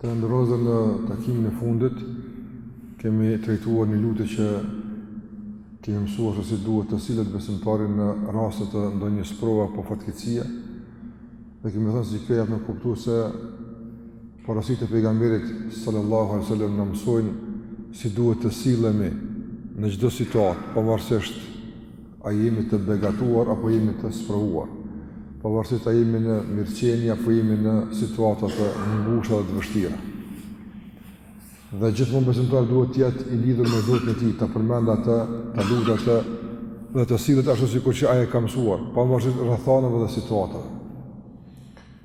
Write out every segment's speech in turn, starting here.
Të nderuar në takimin e fundit, kemi trajtuar një lutje që kemi mësuar se si duhet të sillet besimtari në rastet të ndonjë sprove apo fatkeqësie, dhe kemi thënë se si pejam me kuptu se porositë e pejgamberit sallallahu alai sallam na mësojnë si duhet të sillemi në çdo situatë, pavarësisht A jemi të begatuar apo jemi të sprovuar? Pavarësisht a jemi në mirëqenie apo jemi në situata të ngushta dhe të vështira. Dhe gjithmonë besimtari duhet të jetë i lidhur me Zotin e tij, ta përmend atë, ta lutë atë dhe të sillet ashtu sikur që ai e ka mësuar, pavarësisht rrethanave dhe situatave.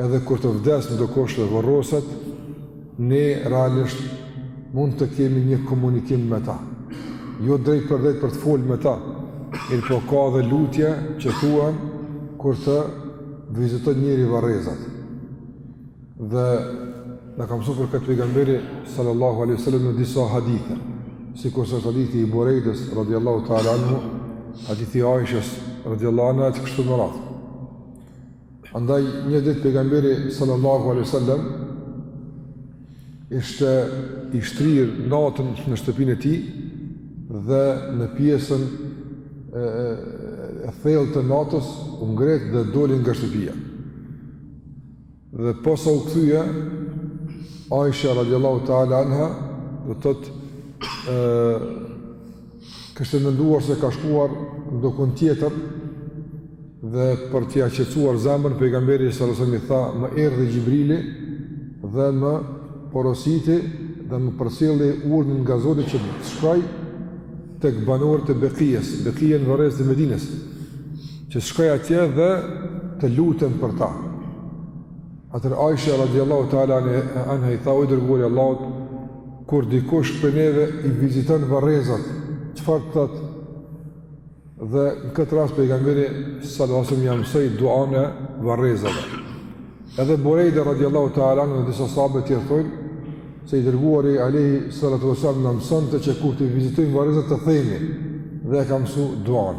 Edhe kur të vdes ndokush dhe varroset, ne realisht mund të kemi një komunikim me ta. Jo drejtpërdrejt për të folë me ta, mirëpo ka edhe lutje që thuhen kur të viziton njeri varrezat. Dhe na ka msu për këtë pejgamberi sallallahu aleyhi sallam në disa hadithe, sikurse është hadithi i Burejdes, radiallahu ta'ala anhu, hadithi i Aishës, radiallahu anhu, e të kështu me radhë. Andaj një ditë pejgamberi sallallahu alaihi wasallam ishte i shtrir natën në shtëpinë e tij dhe në pjesën e, e thellë të natës u ngret dhe doli nga shtëpia. Dhe posa u kthye Aisha radiallahu ta'ala anha do të thotë Kishte menduar se ka shkuar ndokun tjetër dhe për t'ia qetësuar zemrën pejgamberi sallallahu alajhi wasallam i tha më erdhi Xhibrili dhe më porositi dhe më përcilli urdhrin nga Zoti që të shkoj tek banorët e Bekijes, Bekija një varrezë të Medinës, që të shkoj atje dhe të lutem për ta. Atëherë Aisha radiallahu ta'ala anha i tha o i dërguari i Allahut, Kur dikush prej neve i viziton varrezat, çfarë të thotë? Dhe në këtë rast pejgamberi sallallahu alajhi wasallam ia mësoi duan e varrezave. Edhe Burejde radiallahu ta'ala anhu disa sahabë tjerë thojnë, se i dërguari alejhi salatu wasallam na mësonte që kur t'i vizitojmë varrezat të themi dhe e ka mësu duan.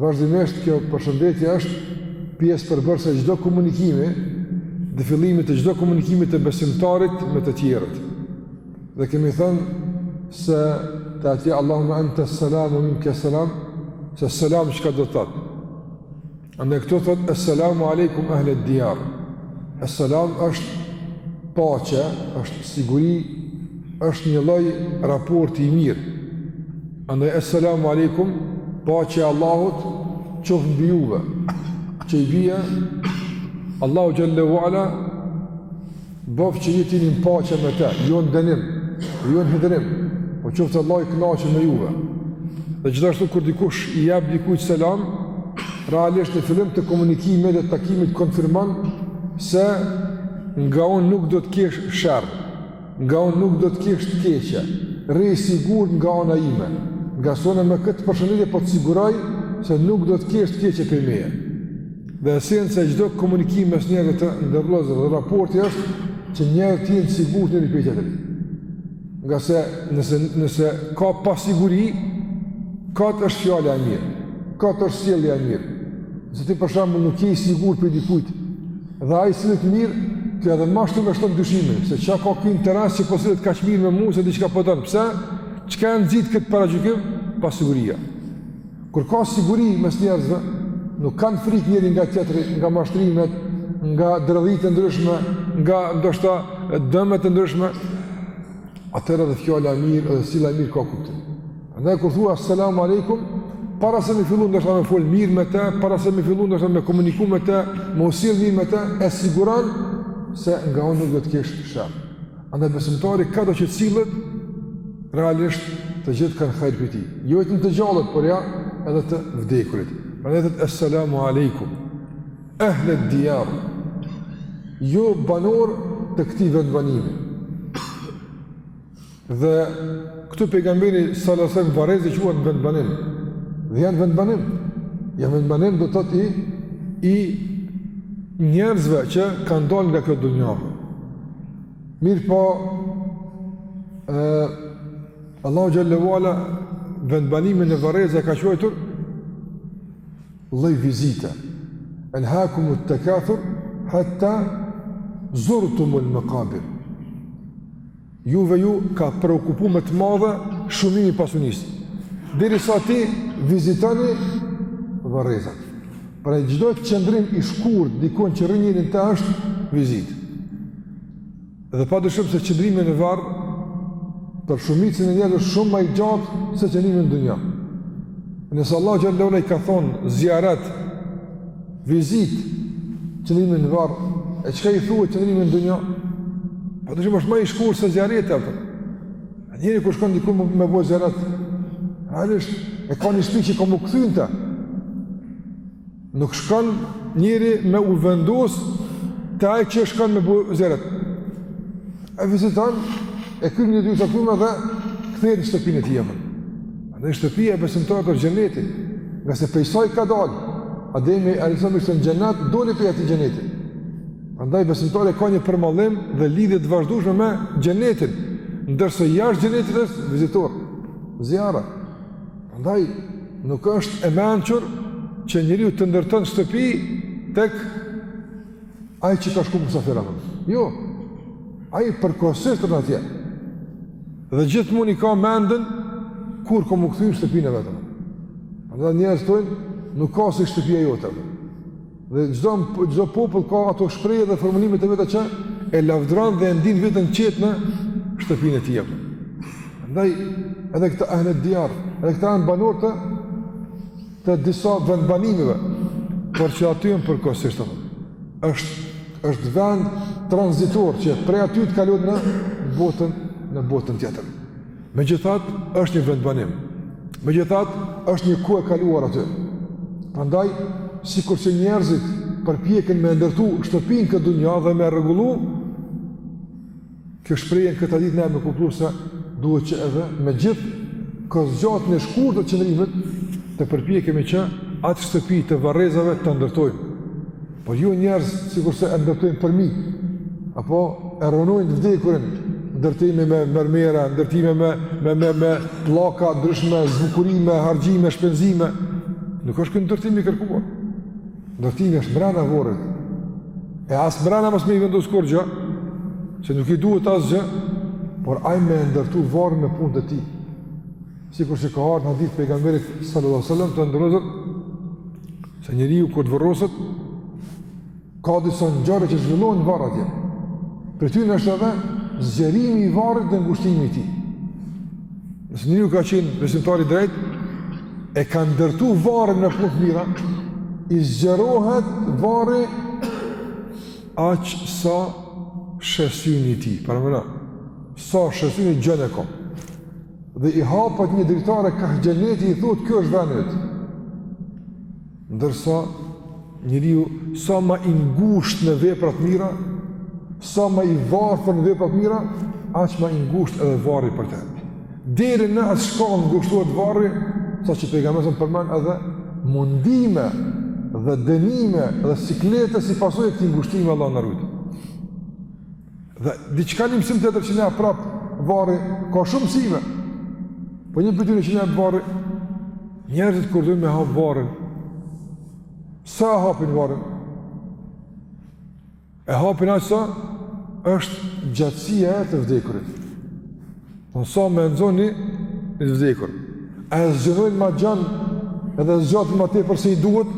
Vazhdimisht kjo përshëndetje është pjesë përbërëse e çdo komunikimi, dhe fillimit të çdo komunikimi të besimtarit me të tjerët. Dhe kemi thënë se te atje Allahumma anta salam wa minka salam, se selam çka do të thotë. Andaj këtu thotë assalamu alaykum ahli ad-diyar. Assalam është paqe, është siguri, është një lloj raporti i mirë. Andaj, Esselamu Aleikum, paqja e Allahut qoftë mbi juve, që i bia, Allahu xhelle ve ala, bëftë që të jeni në paqe me te, jo në dënim, jo në hidhërim, po qoftë Allahu i knaqun me juve. Dhe gjithashtu kur dikush i jep dikujt selam, realisht në fillim të komunikimit dhe takimit konfirmon se nga unë nuk do të kesh sherr. Nga unë nuk do të kesh të keqe, rri i sigurt nga ana ime, ngase unë me këtë përshëndetje po të siguroj se nuk do të kesh të keqe prej meje. Dhe esenca e çdo komunikimi mes njerëzve të ndërlidhjes dhe raportit është që njerëzit të jenë sigurt njëri prej tjetrit. Ngase nëse, nëse ka pasiguri, kot është fjala e mirë, kot është sjellja e mirë. Nëse ti për shembull nuk je i sigurt prej dikujt, Dhe ai sillet mirë, ty edhe ma shumë ta shton dyshimin, se çka ka ky interes që po sillet kaq mirë me mua se diçka po don. Pse? Çka e nxit këtë paragjykim? Pasiguria. Kur ka siguri mes njerëzve, nuk kanë frikë njëri nga tjetri, nga mashtrimet, nga dredhitë e ndryshme, nga ndoshta dëmet e ndryshme, atëherë edhe fjala e mirë, edhe sjellja e mirë ka kuptim. Andaj kur thua selamu aleikum, para se me fillu ndoshta me fol mirë me të, para se me fillu ndoshta me komuniku me të, me u sjell mirë me të, e siguron se nga unë nuk do të kesh sherr. Andaj besimtari kado që sillet realisht të gjithë kanë hajr prej tij. Jo vetëm të gjallët, por ja edhe të vdekurit. Prandaj thot assalamu aleikum. Ehle diyar. O banorë të këtij vendbanimi. Dhe këtu pejgamberi sallallahu alajhi wasallam varrezat i quan vendbanim. Dhe janë vendbanim. Janë vendbanim do të thotë i njerëzve që kanë dalë nga kjo dunja. Mirëpo Allahu xhelle ve ala vendbanimin në varreza e ka quajtur lloj vizite. El hakum ut takathur hatta zurtum al maqabir. Juve ju ka preokupu me të madhe shumimi i pasunisë. Derisa t'i vizitoni varrezat. Pra çdo qëndrim i shkurt dikun që rrin njeri në të është vizitë. Dhe pa dyshim se qëndrimi në varr për shumicën e njerëzve është shumë më i gjatë se qëndrimi në dunja. Nëse Allahu xhelle ve ala i ka thonë zjaret Vizitë, qëndrimit në varr, e çka i thuhet qëndrimit në dunja? Pa dyshim është më i shkurt se zjareti atë. A njeri kur shkon diku me bo zjaret? Realisht, e ka një shpi që ka me u kthy në të. Nuk shkon njeri me u vendos te ai që shkon me bo zjaret. E viziton, e kryn një dy takime dhe kthehet në shtëpinë e jemen. Prandaj shtëpia e besimtarit është xheneti, ngase prej saj ka dalë, Ademi alejhi selam ishte në xhenet, doli prej atij xhenetit. Andaj besimtari ka një përmallim dhe lidhje të vazhdueshme me xhenetin, ndërsa jashtë xhenetit është vizitor, ziara. Andaj nuk është e mençur që njeriu të ndërton shtëpi tek Ai që ka shku musafir apo? Jo. Ai përkohësisht rrin atje. Dhe gjithmonë i ka mendjen kur kam m'u kthy në shtëpinë e vet. Andaj njerëzit thonë, nuk ka si shtëpia jote. Dhe çdo çdo popull ka ato shprehje dhe formulime të veta që e lavdron dhe e ndin veten qetë në shtëpinë e tij. Prandaj edhe këta ehled dijar, edhe këta janë banorë të të disa vendbanimeve, por që aty janë përkohësisht. Është është vend tranzitor që prej aty të kalon në botën në botën tjetër. Megjithatë, është një vendbanim. Megjithatë, është një kohë e kaluar aty. Prandaj, sikur që njerëzit përpjeken me e ndërtu shtëpinë në këtë dunja dhe me e rregullu, Kjo shprehje në këtë hadith na jep me kuptu se duhet që edhe me gjithë kohëzgjatjen e shkurtë të qëndrimit të përpjekemi që atë shtëpi të varrezave ta ndërtojmë. Por jo njerëz sikurse e ndërtojnë përmbi. Apo e rëndojnë të vdekurin ndërtimi me mermera, ndërtimi me me me me pllaka të ndryshme, zbukurime, harxhime, shpenzime. Nuk është ky ndërtimi i kërkuar. Ndërtimi është mbrana vorrit. E as mbrana mos me i vendos kurgja, se nuk i duhet asgjë, por ai me e ndërtu vorrin me punët e tij. Sikurse ka ardhur në hadith të pejgamberit sallallahu alajhi wasallam tregohet se njeriu kur të vorroset ka disa ngjarje që zhvillohen në varr atje. Prej tyne është edhe zgjerimi i varrit dhe ngushtimi i tij. Nëse njeriu ka qenë besimtar i drejtë, e ka ndërtu varrin me punë të mira, i zgjerohet varri aq sa sheh syni i tij, paramendo, sa sheh syni i gjanë e ka. Dhe i hapet një dritare kah xheneti i thuhet, kjo është veni yt. Ndërsa njeriu sa ma i ngushtë në vepra të mira, sa ma i varfër në vepra të mira, aq ma i ngushtë edhe varri për te. Deri në atë shkallë ngushtohet varri, saqë pejgamberi përmend edhe mundime dhe dënime dhe siklete si pasojë e këtij ngushtimi Allahu na ruajtë. Dhe diçka një mësim tjetër që na jep prap varri, ka shumë mësime. Po një prej tyre që na jep varri, njerëzit kur duan me hap varrin, sa e hapin varrin? E hapin aq sa është gjatësia e të vdekurit. Në po sa me nxon ni, i vdekur. A e zgjërojnë ma gjanë, edhe zgjatin ma tepër se i duhet?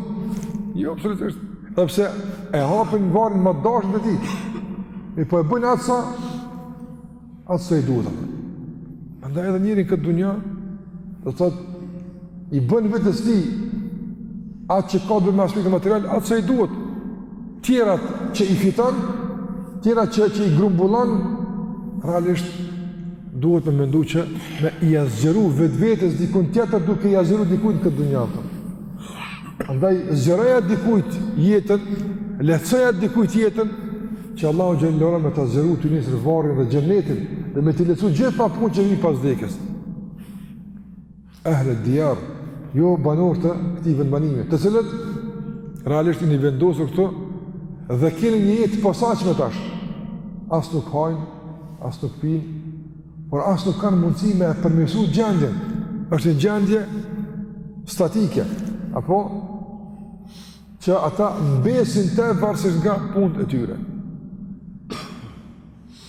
Jo, absolutisht. Dhe pse e hapin varrin ma dashtit e tij. Mirëpo e bëjnë atë sa, atë sa i duhet. Andaj edhe njeriu në këtë dunja, do të thotë, i bën vetes tij, atë që ka të bëjë me aspektin material, atë sa i duhet. tjerat që i fiton, tjerat që, që i grumbullon, realisht duhet me mendu që me ia zgjeru vetëvetes dikun tjetër duke ia zgjeru dikujt në këtë dunja. Andaj, zgjeroja dikujt jetën, lehtësoja dikujt jetën, që Allahu xhele shanuhu me ta zgjeru ty nesër varrin dhe xhennetin, dhe me t'i lehtësu gjithë ato punë që vijnë pas vdekjes. Ehl ed-dijar, o banorë të këtij vendbanimi, të cilët realisht jeni vendosur këtu dhe keni një jetë të posaçme tash. As nuk hajnë, as nuk pinë, por as nuk kanë mundësi me përmirësu gjendjen. Është një gjendje statike, apo që ata mbesin te, varësisht nga punët e tyre.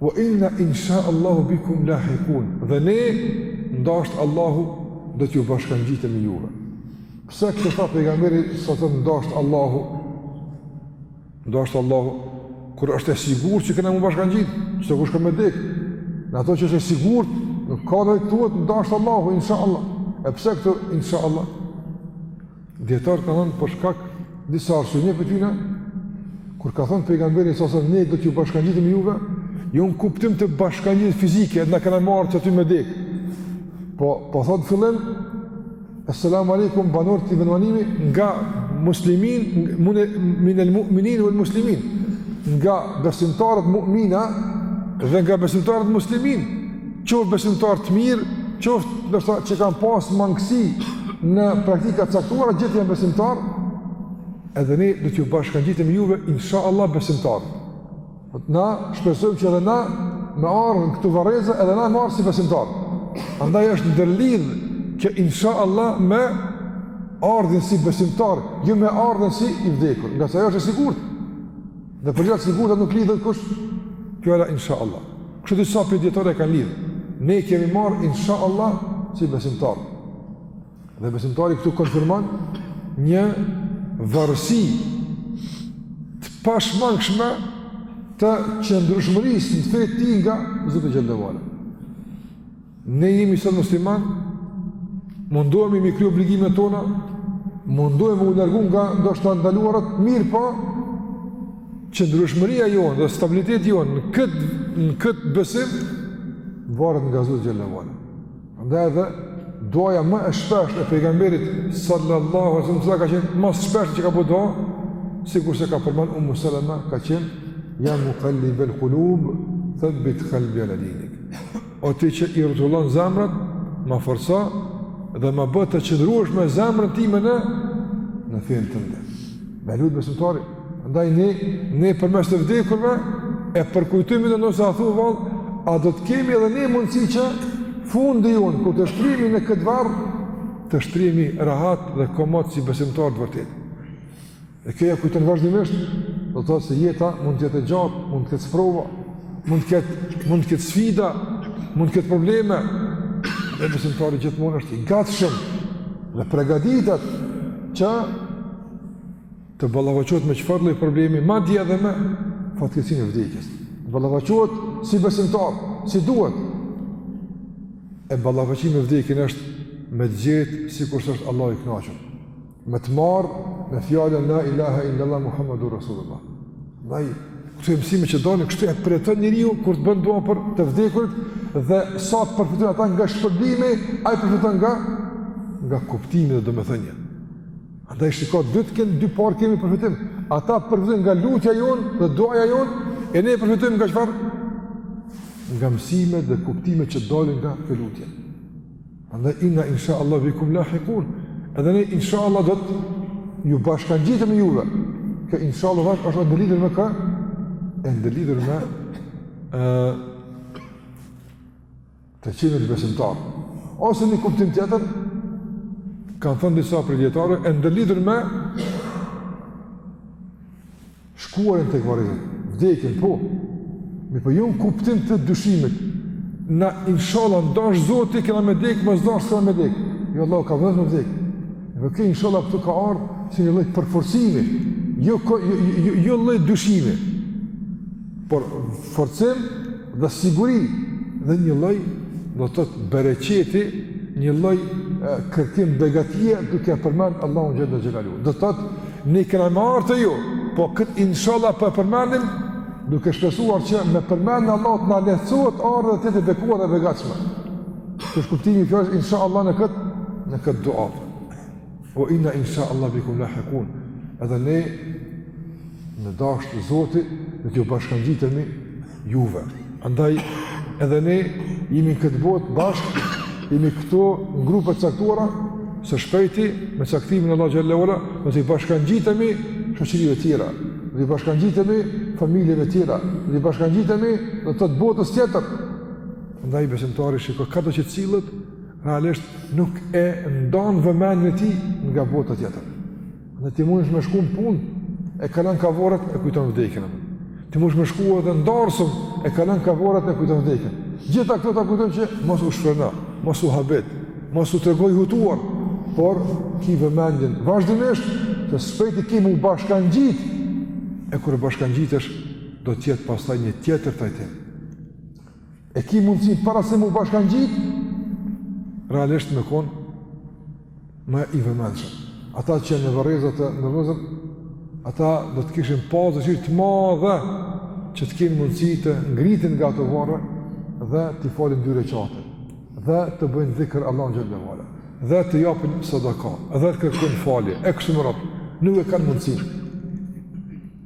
Wa inna in sha Allahu bikum lahikun. Dhe ne në dashtë Allahu do t'ju bashkangjitemi juve. Pse këtu tha pejgamberi alejhi selam në dashtë Allahu? Në dashtë Allahu, kur është e sigurt që kena m'u bashkangjit, çdokush ka me dek, në ato që është e sigurt, nuk ka me t'u thënë, në dashtë Allahu, insha Allah. E pse këtu, insha Allah? Dijetarët kanë thënë për shkak disa arsye, një pi tyne, kur ka thënë pejgamberi alejhi selam ne do t'ju bashkangjitim juve, jo në kuptim të bashkangjitjes fizike, edhe na kena m'ardh që aty me dek. Po, po thotë në fillim, Esselamu alaikum, banorë t'këtij vendbanimi nga muslimin, mune, minel mu'minin vel muslimin, nga besimtarët mu'mina dhe nga besimtarët muslimin. qoftë besimtarë të mirë, qoftë njerëz që kanë pas mangësi në praktika të caktuara, gjithë janë besimtarë, edhe ne do t'ju bashkangjitim juve, insha Allah, besimtarë. Na shpresojmë që edhe na, me ardhë në këto varreza, edhe na me ardhë si besimtarë. Andaj është ndërlidhë që insha Allah me ardhjen si besimtarë, jo me ardhjen si i vdekur, ngase ajo është e sigurt. Dhe për gjana të sigurta nuk lidhet kurrë fjala insha Allah. Kështu disa pi dijetarëve e kanë lidhë. Ne kemi m'ardh insha Allah si besimtar. Dhe besimtari këtu konfirmon një varësi të pashmangshme të qëndrueshmërisë në fe të tij nga Zoti xhele ve ala. Ne jemi sot musliman, mundohemi mi kry obligimet tona, mundohemi u largu nga do të ndaluarat, mirëpo, po, qëndrueshmëria jonë dhe stabiliteti jonë në këtë, në këtë besim, varët nga Zoti xhel-le ve ala. Andaj edhe, duaja më e shpesht e pejgamberit sallallahu alaihi wasallam ka qenë më shpesh që ka bë dua sikurse ka përmend Ummu Salama ka qenë ja muqallibul qulub thabbit qalbi ala dinik O ti që i rrotullon zemrat, ma forco dhe ma bë të qëndrueshme zemrën time në në fenë tënde. Me lut besimtari, ndaj ne, ne përmes të vdekurve, e përkujtojmë do të thotë se a thu vallë, a do të kemi edhe ne mundësi që fundi jonë, kur të shtrihemi në këtë varr, të shtrihemi rahat dhe komot si besimtarë të vërtetë. E kjo ja kujton vazhdimisht, do të thotë se jeta mund të jetë e gjatë, mund të ketë sprova, mund të ketë mund të ketë sfida, mund të ketë probleme. Dhe besimtari gjithmonë është i gatshëm dhe përgatitur që të ballafaqohet me çfarë lloj problemi, madje edhe me fatkeqësinë e vdekjes. Të ballafaqohet si besimtar, si duhet. E ballafaqimi me vdekjen është me të gjetë sikurse është Allahu i kënaqur. Me të marrë me fjallën La ilaha illallah Muhammadur Rasulullah. Andaj, këto janë mësime që dalin, kështu e përjeton njeriu, kur të bën dua për të vdekurit, dhe sa të përfitojnë ata nga shpërblimi, ai përfiton nga, nga kuptimi dhe domethënia. Andaj shiko dy të kemi, dy palë kemi përfitim. Ata përfitojnë nga lutja jonë dhe duaja jonë, e ne përfitojmë nga çfarë? Nga mësimet dhe kuptimet që dalin nga këto lutje. Andaj inna insha Allah bikum lahiqun. Edhe ne insha Allah do të ju bashkangjitemi me juve. Kjo insha Allah veç është e ndërlidhur me çka? E ndërlidhur me ë të qenit besimtar. Ose një kuptim tjetër kanë thënë disa prej dijetarëve e ndërlidhur me Shkuarjen tek varrezat, vdekjen, po. Mirpo jo në kuptim të dyshimit. Na inshallah n'dashtë Zoti kena me dek, mos dashtë s'kena me dek. Jo vallahi ke vet me dek. Mirpo kjo inshallah këtu ka ardh si një lloj përforcimi, jo jo jo, jo, jo lloj dyshimi. Por forcim dhe siguri dhe një lloj do të thotë bereqeti, një lloj kërkim begatie duke përmend Allahun xhel-le xhelaluhu. Do të thotë Ne kena me ardh te ju, po këtë inshallah po e përmendim, duke shpresuar që me përmendjen Allah të na lehtësohet ardhja dhe të jetë e bekuar dhe e begatshme. Ky është kuptimi kjo është inshallah në këtë, në këtë dua. Wa inna inshallah bikum lahikun, edhe ne në dashtë Zoti, do të ju bashkangjitemi, juve. Andaj edhe ne jemi në këtë botë bashkë, jemi këtu në grupe të caktuara, së shpejti me caktimin e Allahut xhele ve ala do t'iu bashkangjitemi shoqërive të tjera, do t'iu bashkangjitemi familjeve të tjera, do të bashkangjitemi në të botës tjetër. Andaj besimtari shikon këto që të cilat realisht nuk e ndan vëmendjen e tij nga bota tjetër. Ne, ti mundesh me shku në punë, e kalon ka vorret, e kujton vdekjen. Ti mundesh me shku edhe në darsëm, e kalon ka vorret, e kujton vdekjen. Gjitha këto ta kujtojnë që mos u shfreno, mos u habit, mos u trego i hutuar, por ki vëmendjen vazhdimisht së shpejti ki m'u bashkangjit, e kur i bashkangjitesh do të jetë pastaj një tjetër trajtim. E ki mundësinë para se m'u bashkangjitë, realisht me konë më i vëmendshëm. Ata që janë në varrezat, të nderuar vëllezër, ata do të kishin pas dëshirë të madhe që të kenë mundësi të ngriten nga ato varre dhe t'i falin dy rekate dhe të bëjnë dhikër Allahun xhele ve ala dhe të japin sadaka dhe të kërkojnë falje e kështu me radhë nuk e kanë mundësinë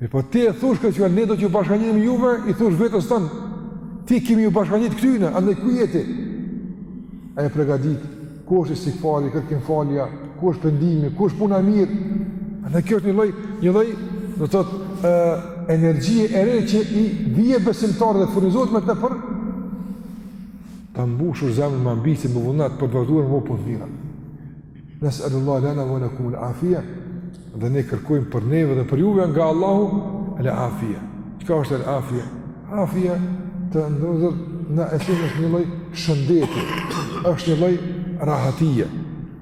Mirëpo ti e thush këtë fjalë, ne do t'ju bashkangjitemi juve, i thush vetes tënde, ti ke me iu bashkangjit këtyne, andaj ku je ti? A je pregatit, ku është istigfari, kërkim falja, ku është pendimi, ku është puna e mirë? Andaj kjo është një lloj, një lloj, do të thotë energjie e re që i vjen besimtarit dhe furnizohet me të për ta mbushur zemrën me ambicie, me vullnet, për të vazhduar në punë të mira. Neselullahe lena ve lekum el afia Dhe ne kërkojmë për neve dhe për juve nga Allahu el afia Çka është el afia? Afia të nderuar vëllezër në esencë është një lloj shëndeti është një lloj rahatie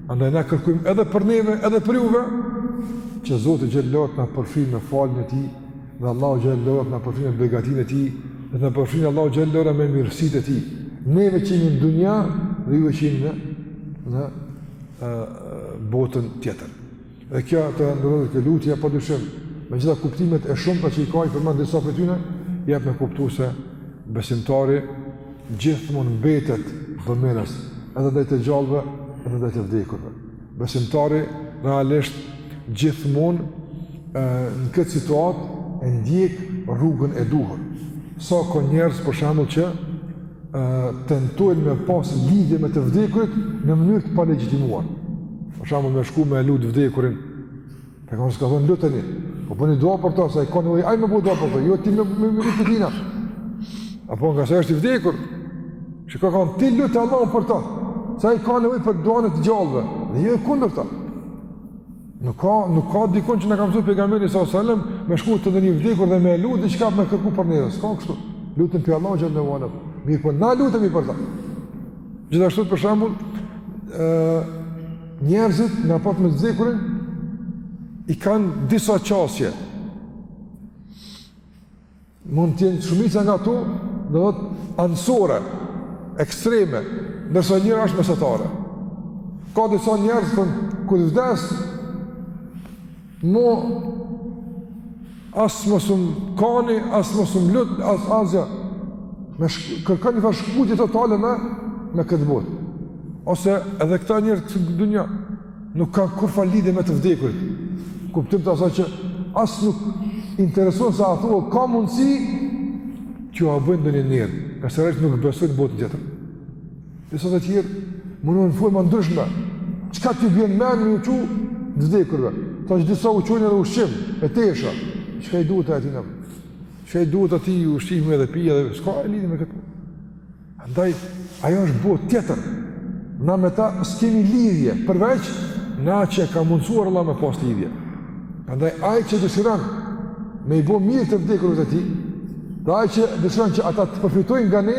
Andaj ne kërkojmë edhe për neve edhe për juve Që Zoti xhele ve ala të na përfshijë me faljen e tij Dhe Allahu xhele ve ala të na përfshijë me begatinë e tij, dhe të na përfshijë Allahu xhele ve ala me mirësitë e tij. Neve që jemi në dunja dhe juve që jeni në, në e, botën tjetër. Dhe kjo të nderuar vëllezër kjo lutja, pa dyshim, me gjitha kuptimet e shumta që i ka, i përmenda disa prej tyne, jep me kuptu se besimtari gjithmonë mbetet bëmirës, edhe ndaj të gjallëve, edhe ndaj të vdekurve. Besimtari realisht gjithmonë në këtë situatë e ndjek rrugën e duhur. Sa ka njerëz për shembull që tentojnë me pas lidhje me të vdekurit në mënyrë të palegjitimuar. Për shembull me shku me lut vdekurin Për këmë s'ka thonë lutëni, po bëni dua për ta, se e ka nevojë ai me bo dua për ta, jo ti me më më të dina. Apo ngase është i vdekur, çka thonë, ti lute Allahun për ta, se e ka nevojë për duanë e të gjallëve, dhe jo e kundërta. Nuk ka, nuk ka dikun që na ka mësu pejgamberi sa salem, me shku te ndonjë i vdekur dhe me e lutë, diçka me kërku për neve, s'ka kështu, lutën për Allah gjallë në vanë, mirëpo na lutemi për ta. Gjithashtu për shembull, Njerëzit në raport me të vdekurin i kanë disa qasje. Mund të jenë shumica nga to, do të thotë anësore, ekstreme, ndërsa njëra është mesatare. Ka disa njerëz që kur vdes Mo as mos um kani, as mos um lut, as asgjë. Me kërkon njëfarë shkputje totale me me këtë botë. Ose edhe këta njerëz këtu në dunja nuk kanë kurfa lidhje me të vdekurit. Kuptim të asaj që as nuk intereson se a thua ka mundësi që ua bëjnë ndonjë nder, ngase realisht nuk besojnë botën tjetër. Disa të tjerë munohen në forma ndryshme. Çka t'ju bjen n'men me u çu të vdekurve? Tash disa u çojnë edhe ushqim, e tesha. Çka i duhet e atij nëmë? Çka i duhet atij ushqime dhe pije dhe... S'ka lidhje me këtë. Andaj, ajo është botë tjetër. Na me ta s'kemi lidhje, përveç n'atë që e ka mundësuar Allahu me pas lidhje. Andaj, ai që dëshiron me i bo mirë të vdekurve të tij, dhe ai që dëshiron që ata të përfitojnë nga ne,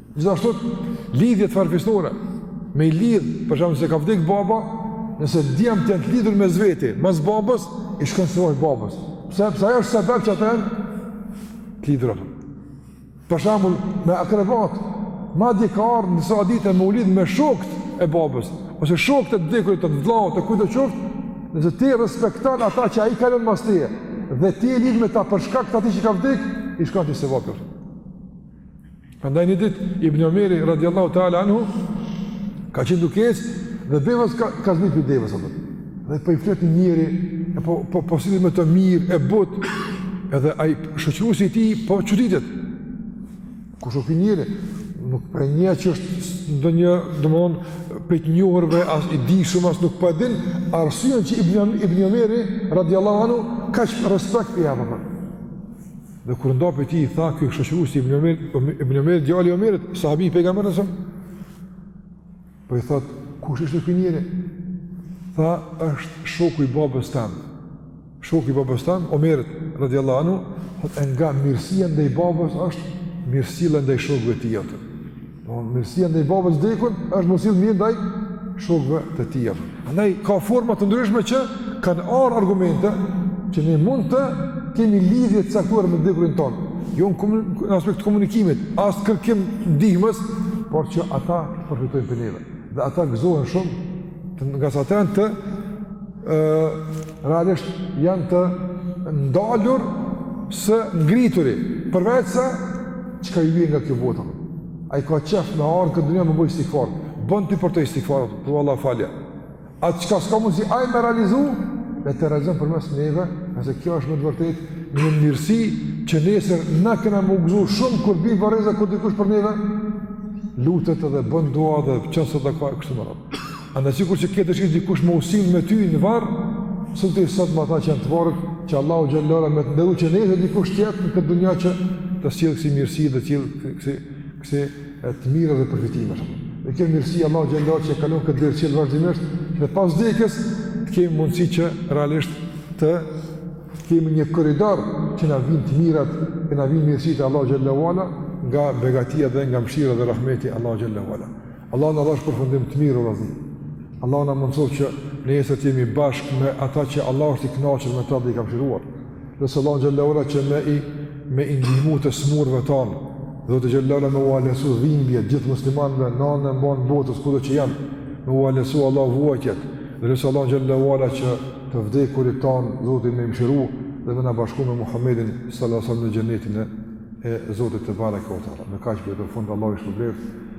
Gjithashtu lidhjet farefisnore, me i lidh, për shembull nëse ka vdek baba, nëse djemtë janë të lidhur mes veti, mas babës, i shkon sevap babës. Pse, pse ai është sebep që ata janë të lidhur ato. Për shembull, me akrabat, madje ka ardhur në disa hadithe me u lidh me shokët e babës, ose shokët e të vdekurit, të vëllaut, të kujtdo qoftë, nëse ti respekton ata që ai ka lon mas tij, dhe ti e lidh me ta për shkak të atij që ka vdek, i shkon atij sevapi. Prandaj një ditë Ibn Omeri radiallahu ta'ala anhu ka qenë duke ecë dhe devës ka, ka zbrit prej devës atë. Dhe po i flet një njeri, e po, po, po sillet me të mirë, e butë, edhe ai shoqëruesi i tij po çuditet. Kush o ky njeri, nuk po e njeh që është ndonjë, domethonë, prej të njohurve, as i dijshëm, as nuk po e din arsyen që Ibn, Ibn Omeri radiallahu anhu kaq respekt po i jep. Dhe kur u nda prej tij i tha ky shoqëruesi Ibn Omerit, Ibn Omer djali i Omerit, sahabi i pejgamberit sëmë, po i thot, kush është ky njeri? Tha, është shoku i babës tem, shoku i babës tem, Omerit, radiallahu anhu, thot, e nga mirësia ndaj babës është mirësjellja ndaj shokëve të tij. Po mirësia ndaj babës vdekun është me u sill mirë ndaj shokëve të tija. Andaj ka forma të ndryshme që kanë ardh argumente që ne mund të kemi lidhje të caktuar me dekurin tonë. Jo në aspekt komunikimit, as kërkim ndihmës, por që ata të përfitojnë prej neve. Dhe ata gëzohen shumë ngase ata janë të realisht janë të ndalur së ngrituri, përveçse çka i vjen nga kjo botë. Ai ka qef me ardh n'këtë dunja me bo istigfar, bën ti për të istigfar, të vë Allah falja. Ai çka s'ka mundësi ai me realizu, dhe të realizon përmes neve, nëse kjo është me të vërtetë një mirësi që nesër na kena m'u gëzu shumë kur bimë n'vorreza kur dikush për neve lutet edhe bën dua dhe çon sedaka e kështu me radhë. Ama sikur që ke dëshirë dikush me u sill me ty në varr, sillu ti sot me ata që janë te varret, që Allahu xhel-le ve ala me të nderu që nesër dhe dikush tjetër në këtë dunja që të sjell kësi mirësi dhe t'sjell kësi, kësi të mire dhe përfitimesh. Dhe kjo mirësi Allahu xhel-le ve ala që e kalon këtë dhe sjell vazhdimisht, dhe pas vdekjes të kemi mundësi që realisht të kemi një korridor që na vijnë të mirat e na vijnë mirësitë e Allahut xhel-le ve ala nga begatia dhe nga mshira dhe rahmeti i Allahut xhel-le ve ala. Allahu na dhashtë përfundim të mirë, vëllezër. Allahu na mundësoftë që nesër të jemi bashkë me ata që Allahu është i knaqur me ta dhe i ka mshiruar. Lus Allahun xhel-le ve ala që me i me i ndihmu të smurve tanë, Zoti xhel-le ve ala me ua lehtësu dhimbjet, gjithë muslimanëve, n'anembanë botës, kudo që janë, me ua lehtësu Allahu vuajtjet, dhe lus Allahun xhel-le ve ala që të vdekurit tanë, Zoti me i mshiru, dhe me na bashku me Muhammedin, sallasam në xhenetin e, e Zotit tebareke ve teala. Me kaq për fund, Allahu ju shpërbleftë,